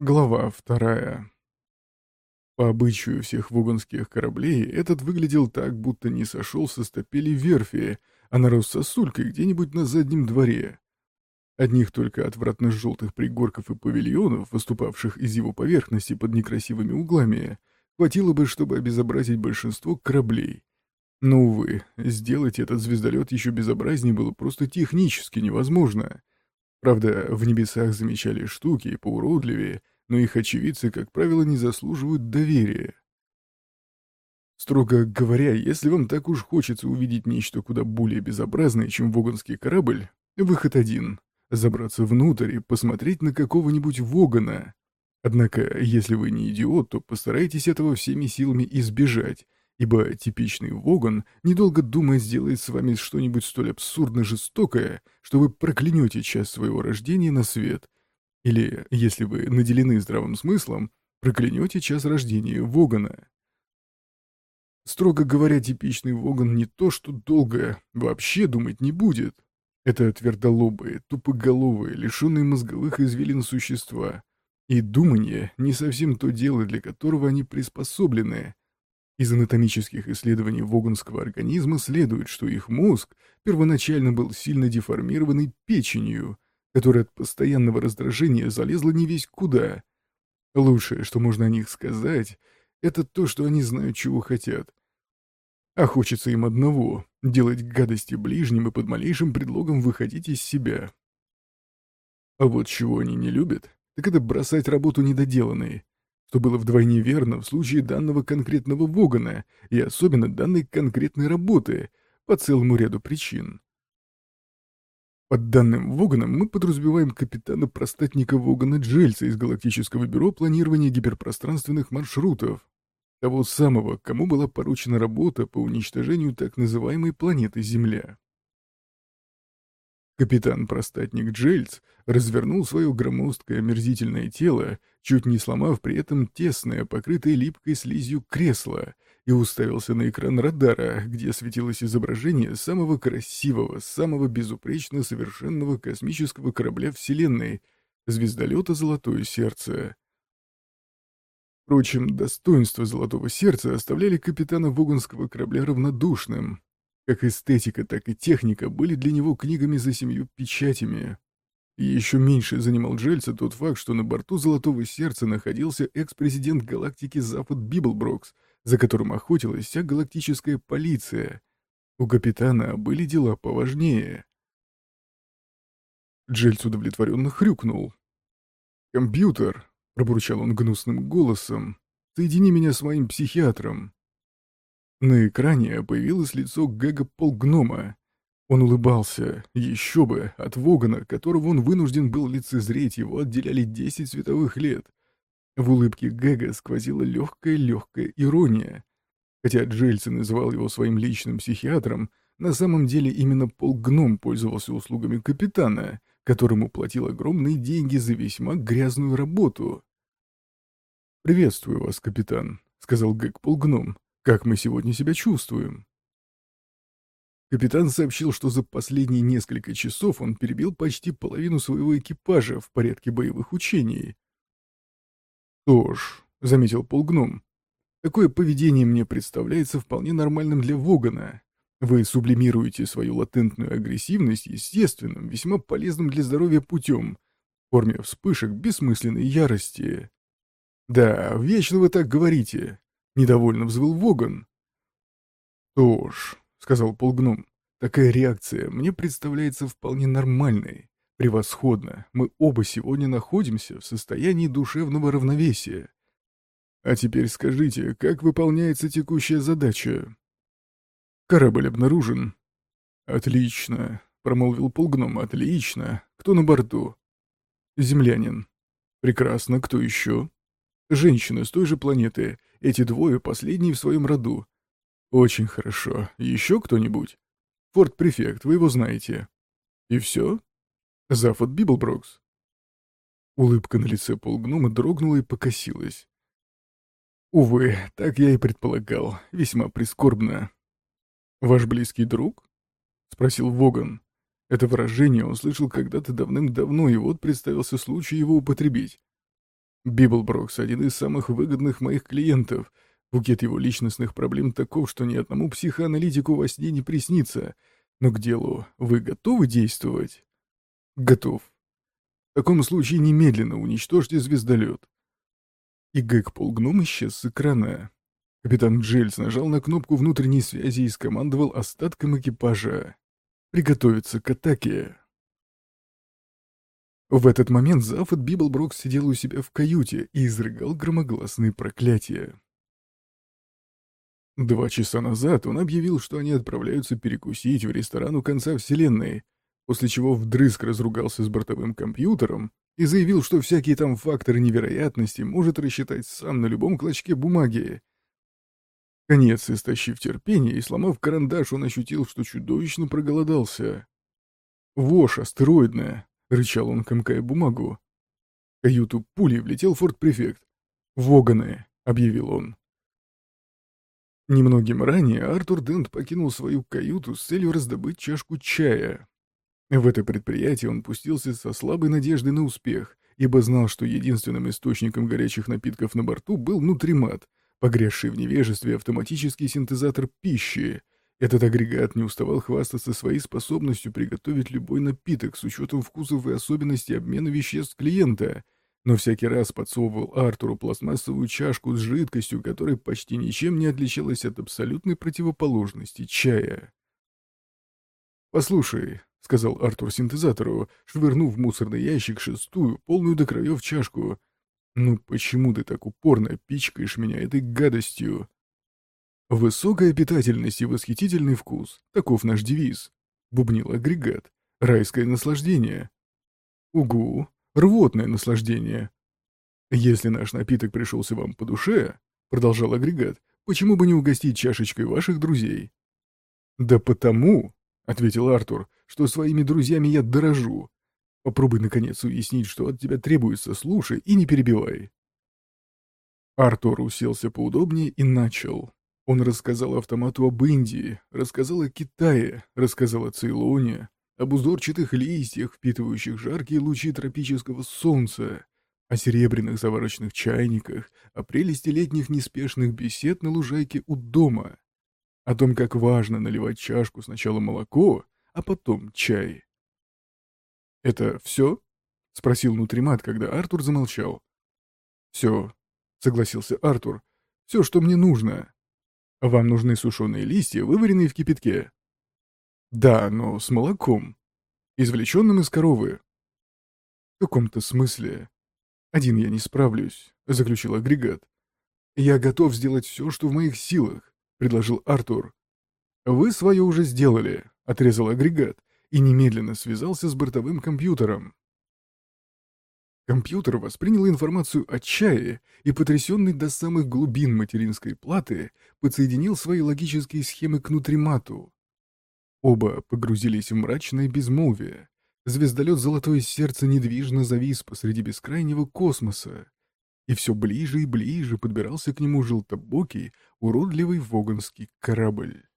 Глава вторая. По обычаю всех вуганских кораблей, этот выглядел так, будто не сошел со стапели верфи, а нарос сосулькой где-нибудь на заднем дворе. Одних только отвратно-желтых пригорков и павильонов, выступавших из его поверхности под некрасивыми углами, хватило бы, чтобы обезобразить большинство кораблей. Но, увы, сделать этот звездолет еще безобразнее было просто технически невозможно. Правда, в небесах замечали штуки поуродливее, но их очевидцы, как правило, не заслуживают доверия. Строго говоря, если вам так уж хочется увидеть нечто куда более безобразное, чем воганский корабль, выход один — забраться внутрь и посмотреть на какого-нибудь Вогана. Однако, если вы не идиот, то постарайтесь этого всеми силами избежать, ибо типичный Воган, недолго думая, сделает с вами что-нибудь столь абсурдно жестокое, что вы проклянете часть своего рождения на свет. Или, если вы наделены здравым смыслом, проклянете час рождения Вогана. Строго говоря, типичный Воган не то что долго, вообще думать не будет. Это твердолобые, тупоголовые, лишенные мозговых извилин существа. И думание не совсем то дело, для которого они приспособлены. Из анатомических исследований воганского организма следует, что их мозг первоначально был сильно деформированный печенью, которая от постоянного раздражения залезла не весь куда. Лучшее, что можно о них сказать, это то, что они знают, чего хотят. А хочется им одного — делать гадости ближним и под малейшим предлогом выходить из себя. А вот чего они не любят, так это бросать работу недоделанной, что было вдвойне верно в случае данного конкретного Вогана и особенно данной конкретной работы по целому ряду причин. Под данным Воганом мы подразумеваем капитана-простатника Вогана Джельса из Галактического бюро планирования гиперпространственных маршрутов, того самого, кому была поручена работа по уничтожению так называемой планеты Земля. Капитан-простатник Джельц развернул свое громоздкое омерзительное тело, чуть не сломав при этом тесное, покрытое липкой слизью кресло, и уставился на экран радара, где светилось изображение самого красивого, самого безупречно совершенного космического корабля Вселенной — звездолета «Золотое сердце». Впрочем, достоинства «Золотого сердца» оставляли капитана Воганского корабля равнодушным, как эстетика, так и техника были для него книгами за семью печатями. И еще меньше занимал Джельса тот факт, что на борту «Золотого сердца» находился экс-президент галактики Зафод Библброкс, за которым охотилась вся галактическая полиция. У капитана были дела поважнее. Джельс удовлетворенно хрюкнул. «Компьютер», — пробурчал он гнусным голосом, — «соедини меня с моим психиатром». На экране появилось лицо Гэга Полгнома. Он улыбался. Еще бы, от Вогана, которого он вынужден был лицезреть, его отделяли 10 световых лет. В улыбке Гэга сквозила легкая-легкая ирония. Хотя Джельсон называл его своим личным психиатром, на самом деле именно Полгном пользовался услугами капитана, которому платил огромные деньги за весьма грязную работу. «Приветствую вас, капитан», — сказал Гэг Полгном. Как мы сегодня себя чувствуем?» Капитан сообщил, что за последние несколько часов он перебил почти половину своего экипажа в порядке боевых учений. «Что ж», — заметил полгном, — «такое поведение мне представляется вполне нормальным для Вогана. Вы сублимируете свою латентную агрессивность естественным, весьма полезным для здоровья путем, в форме вспышек бессмысленной ярости. Да, вечно вы так говорите, Недовольно взвыл Воган. «Что ж», — сказал полгном, — «такая реакция мне представляется вполне нормальной. Превосходно. Мы оба сегодня находимся в состоянии душевного равновесия. А теперь скажите, как выполняется текущая задача?» «Корабль обнаружен». «Отлично», — промолвил полгном, — «отлично. Кто на борту?» «Землянин». «Прекрасно. Кто еще?» «Женщина с той же планеты. Эти двое последние в своем роду. Очень хорошо. Еще кто-нибудь? Форд Префект, вы его знаете. И все? Зафод Библброкс. Улыбка на лице полгнома дрогнула и покосилась. Увы, так я и предполагал. Весьма прискорбно. Ваш близкий друг? Спросил Воган. Это выражение он слышал когда-то давным-давно, и вот представился случай его употребить. Библброкс — один из самых выгодных моих клиентов. Букет его личностных проблем таков, что ни одному психоаналитику во сне не приснится. Но к делу вы готовы действовать? Готов. В таком случае немедленно уничтожьте звездолет. И Гэг Полгном исчез с экрана. Капитан Джельс нажал на кнопку внутренней связи и скомандовал остатком экипажа. «Приготовиться к атаке!» В этот момент Зафот Библброк сидел у себя в каюте и изрыгал громогласные проклятия. Два часа назад он объявил, что они отправляются перекусить в ресторан у конца вселенной, после чего вдрызг разругался с бортовым компьютером и заявил, что всякие там факторы невероятности может рассчитать сам на любом клочке бумаги. Конец, истощив терпение и сломав карандаш, он ощутил, что чудовищно проголодался. «Вошь астероидная!» — рычал он, комкая бумагу. В каюту пулей влетел форт-префект. «Воганы!» — объявил он. Немногим ранее Артур Дент покинул свою каюту с целью раздобыть чашку чая. В это предприятие он пустился со слабой надеждой на успех, ибо знал, что единственным источником горячих напитков на борту был внутримат, погрязший в невежестве автоматический синтезатор пищи — этот агрегат не уставал хвастаться своей способностью приготовить любой напиток с учетом вкусов и особенностей обмена веществ клиента, но всякий раз подсовывал Артуру пластмассовую чашку с жидкостью, которая почти ничем не отличалась от абсолютной противоположности чая. «Послушай», — сказал Артур синтезатору, швырнув в мусорный ящик шестую, полную до краев чашку, «ну почему ты так упорно пичкаешь меня этой гадостью?» «Высокая питательность и восхитительный вкус — таков наш девиз», — бубнил агрегат. «Райское наслаждение». «Угу, рвотное наслаждение». «Если наш напиток пришелся вам по душе», — продолжал агрегат, «почему бы не угостить чашечкой ваших друзей?» «Да потому», — ответил Артур, — «что своими друзьями я дорожу. Попробуй, наконец, уяснить, что от тебя требуется, слушай и не перебивай». Артур уселся поудобнее и начал. Он рассказал автомату об Индии, рассказал о Китае, рассказал о Цейлоне, об узорчатых листьях, впитывающих жаркие лучи тропического солнца, о серебряных заварочных чайниках, о прелести летних неспешных бесед на лужайке у дома, о том, как важно наливать чашку сначала молоко, а потом чай. «Это все?» — спросил Нутримат, когда Артур замолчал. «Все», — согласился Артур, — «все, что мне нужно». Вам нужны сушеные листья, вываренные в кипятке. Да, но с молоком. Извлеченным из коровы. В каком-то смысле. Один я не справлюсь, заключил агрегат. Я готов сделать все, что в моих силах, предложил Артур. Вы свое уже сделали, отрезал агрегат и немедленно связался с бортовым компьютером. Компьютер воспринял информацию о чае и, потрясенный до самых глубин материнской платы, подсоединил свои логические схемы к нутримату. Оба погрузились в мрачное безмолвие. Звездолет «Золотое сердце» недвижно завис посреди бескрайнего космоса, и все ближе и ближе подбирался к нему желтобокий, уродливый вогонский корабль.